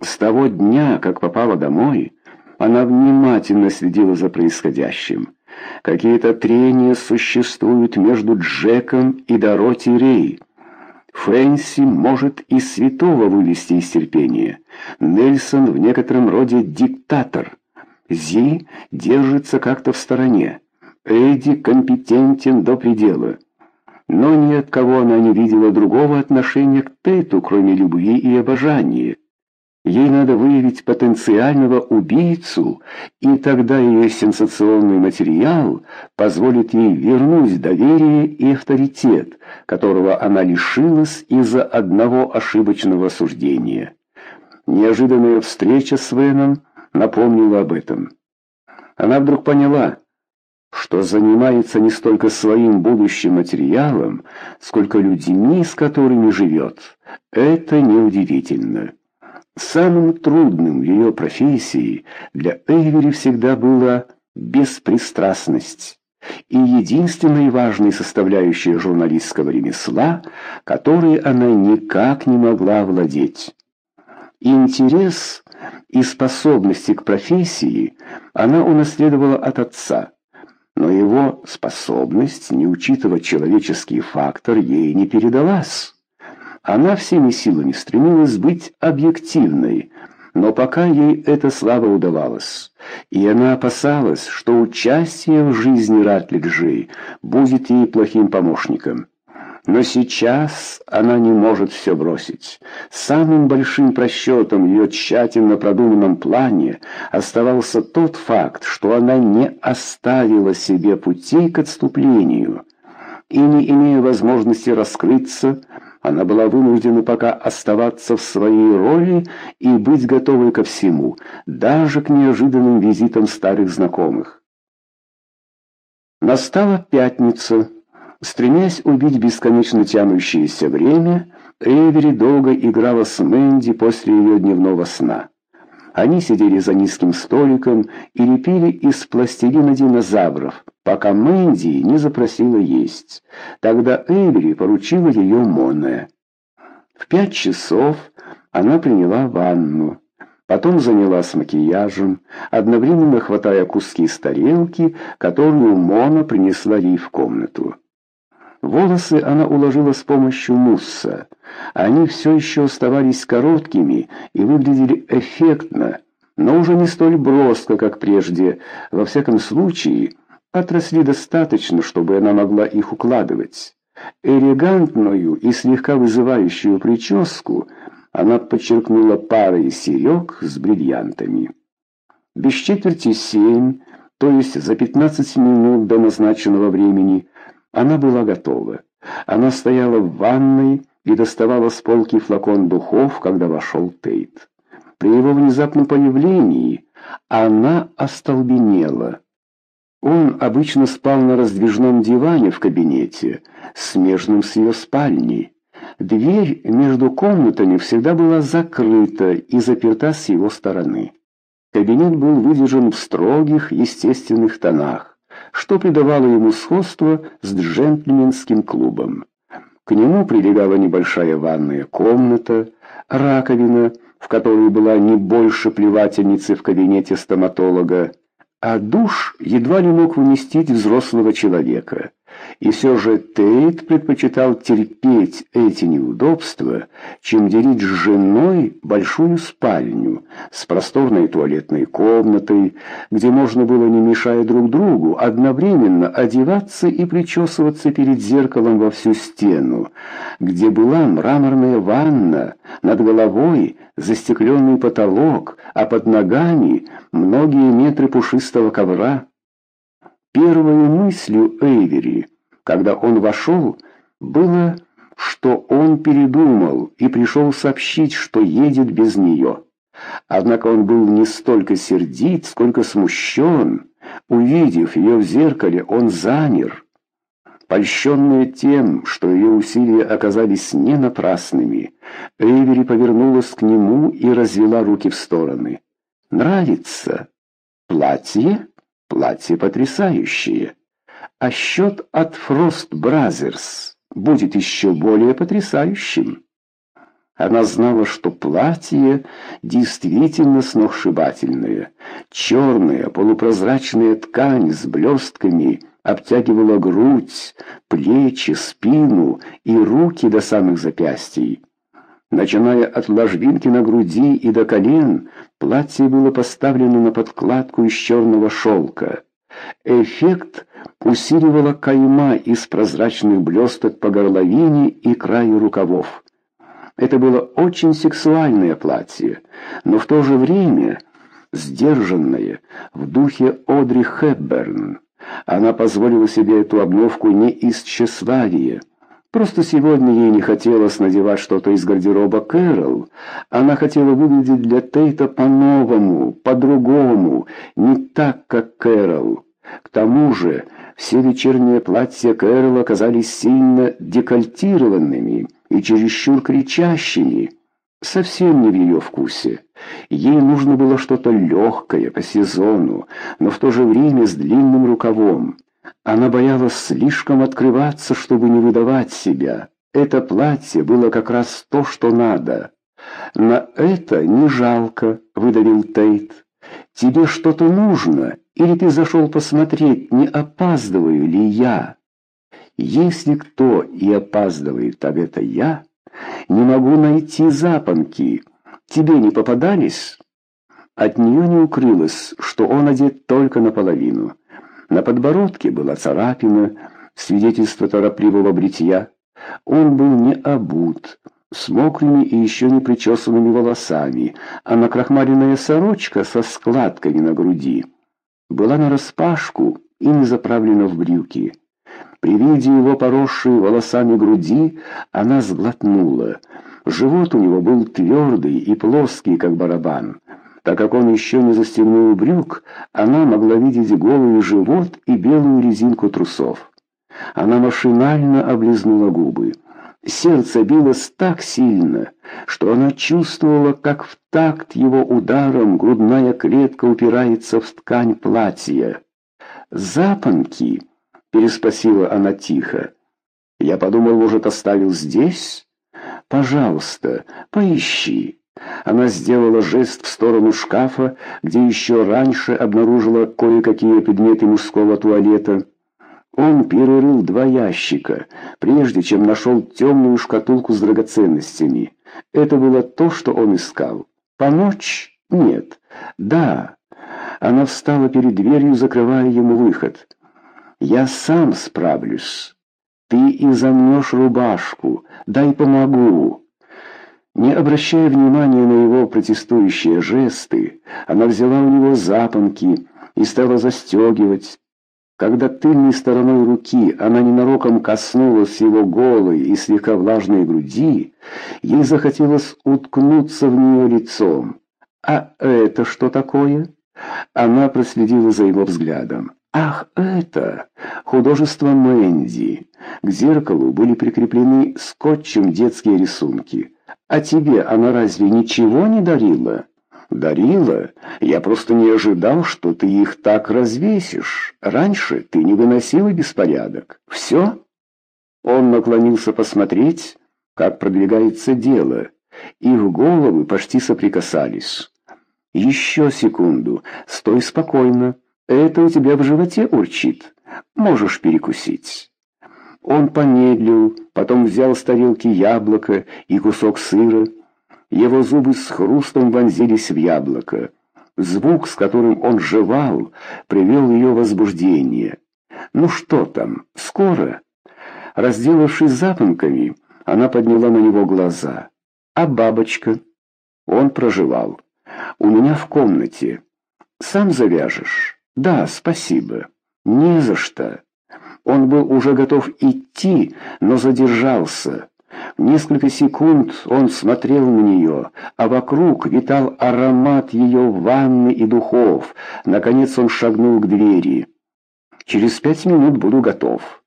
С того дня, как попала домой, она внимательно следила за происходящим. Какие-то трения существуют между Джеком и Дороти Рей. Фрэнси может и святого вывести из терпения. Нельсон в некотором роде диктатор. Зи держится как-то в стороне. Эдди компетентен до предела. Но ни от кого она не видела другого отношения к Тейту, кроме любви и обожания. Ей надо выявить потенциального убийцу, и тогда ее сенсационный материал позволит ей вернуть доверие и авторитет, которого она лишилась из-за одного ошибочного суждения. Неожиданная встреча с Веном напомнила об этом. Она вдруг поняла, что занимается не столько своим будущим материалом, сколько людьми, с которыми живет. Это неудивительно. Самым трудным в ее профессии для Эйвери всегда была беспристрастность и единственной важной составляющей журналистского ремесла, которой она никак не могла владеть. Интерес и способности к профессии она унаследовала от отца, но его способность не учитывать человеческий фактор ей не передалась. Она всеми силами стремилась быть объективной, но пока ей это слабо удавалось, и она опасалась, что участие в жизни Ратлиджей будет ей плохим помощником. Но сейчас она не может все бросить. Самым большим просчетом ее тщательно продуманном плане оставался тот факт, что она не оставила себе путей к отступлению и, не имея возможности раскрыться, она была вынуждена пока оставаться в своей роли и быть готовой ко всему, даже к неожиданным визитам старых знакомых. Настала пятница. Стремясь убить бесконечно тянущееся время, Эвери долго играла с Мэнди после ее дневного сна. Они сидели за низким столиком и лепили из пластилина динозавров, пока Мэнди не запросила есть. Тогда Эвери поручила ее Моне. В пять часов она приняла ванну. Потом занялась макияжем, одновременно хватая куски с тарелки, которую Мона принесла ей в комнату. Волосы она уложила с помощью мусса. Они все еще оставались короткими и выглядели эффектно, но уже не столь броско, как прежде. Во всяком случае, отросли достаточно, чтобы она могла их укладывать. Элегантную и слегка вызывающую прическу она подчеркнула парой серег с бриллиантами. Без четверти семь, то есть за пятнадцать минут до назначенного времени, она была готова. Она стояла в ванной и доставала с полки флакон духов, когда вошел Тейт. При его внезапном появлении она остолбенела. Он обычно спал на раздвижном диване в кабинете, смежном с ее спальней. Дверь между комнатами всегда была закрыта и заперта с его стороны. Кабинет был выдержан в строгих, естественных тонах что придавало ему сходство с джентльменским клубом. К нему прилегала небольшая ванная комната, раковина, в которой была не больше плевательницы в кабинете стоматолога, а душ едва ли мог вместить взрослого человека. И все же Тейт предпочитал терпеть эти неудобства, чем делить с женой большую спальню с просторной туалетной комнатой, где можно было, не мешая друг другу, одновременно одеваться и причесываться перед зеркалом во всю стену, где была мраморная ванна, над головой застекленный потолок, а под ногами многие метры пушистого ковра. Первой мыслью Эйвери, когда он вошел, было, что он передумал и пришел сообщить, что едет без нее. Однако он был не столько сердит, сколько смущен. Увидев ее в зеркале, он замер. Польщенная тем, что ее усилия оказались не напрасными, Эйвери повернулась к нему и развела руки в стороны. «Нравится? Платье?» Платье потрясающее. А счет от Frost Brothers будет еще более потрясающим. Она знала, что платье действительно сногсшибательное. Черная полупрозрачная ткань с блестками обтягивала грудь, плечи, спину и руки до самых запястий. Начиная от ложбинки на груди и до колен, платье было поставлено на подкладку из черного шелка. Эффект усиливала кайма из прозрачных блесток по горловине и краю рукавов. Это было очень сексуальное платье, но в то же время сдержанное, в духе Одри Хепберн. Она позволила себе эту обновку не из тщеславия. Просто сегодня ей не хотелось надевать что-то из гардероба Кэрол. Она хотела выглядеть для Тейта по-новому, по-другому, не так, как Кэрол. К тому же все вечерние платья Кэрол оказались сильно декольтированными и чересчур кричащими. Совсем не в ее вкусе. Ей нужно было что-то легкое по сезону, но в то же время с длинным рукавом. Она боялась слишком открываться, чтобы не выдавать себя. Это платье было как раз то, что надо. «На это не жалко», — выдавил Тейт. «Тебе что-то нужно, или ты зашел посмотреть, не опаздываю ли я?» «Если кто и опаздывает, так это я. Не могу найти запонки. Тебе не попадались?» От нее не укрылось, что он одет только наполовину. На подбородке была царапина, свидетельство торопливого бритья. Он был не обут, с мокрыми и еще не причесанными волосами, а накрахмаленная сорочка со складками на груди была нараспашку и не заправлена в брюки. При виде его поросшей волосами груди она сглотнула. Живот у него был твердый и плоский, как барабан. Так как он еще не застегнул брюк, она могла видеть голый живот и белую резинку трусов. Она машинально облизнула губы. Сердце билось так сильно, что она чувствовала, как в такт его ударом грудная клетка упирается в ткань платья. «Запонки?» — переспросила она тихо. «Я подумал, может, оставил здесь? Пожалуйста, поищи». Она сделала жест в сторону шкафа, где еще раньше обнаружила кое-какие предметы мужского туалета. Он перерыл два ящика, прежде чем нашел темную шкатулку с драгоценностями. Это было то, что он искал. Помочь? Нет. Да. Она встала перед дверью, закрывая ему выход. «Я сам справлюсь. Ты изомнешь рубашку. Дай помогу». Не обращая внимания на его протестующие жесты, она взяла у него запонки и стала застегивать. Когда тыльной стороной руки она ненароком коснулась его голой и слегка влажной груди, ей захотелось уткнуться в нее лицом. «А это что такое?» Она проследила за его взглядом. «Ах, это! Художество Мэнди!» К зеркалу были прикреплены скотчем детские рисунки. А тебе она разве ничего не дарила? Дарила? Я просто не ожидал, что ты их так развесишь. Раньше ты не выносила беспорядок. Все? Он наклонился посмотреть, как продвигается дело. Их головы почти соприкасались. Еще секунду. Стой спокойно. Это у тебя в животе урчит. Можешь перекусить. Он помедлил, потом взял с тарелки яблоко и кусок сыра. Его зубы с хрустом вонзились в яблоко. Звук, с которым он жевал, привел ее в возбуждение. «Ну что там, скоро?» Разделавшись запонками, она подняла на него глаза. «А бабочка?» Он проживал. «У меня в комнате. Сам завяжешь?» «Да, спасибо». «Не за что». Он был уже готов идти, но задержался. Несколько секунд он смотрел на нее, а вокруг витал аромат ее ванны и духов. Наконец он шагнул к двери. «Через пять минут буду готов».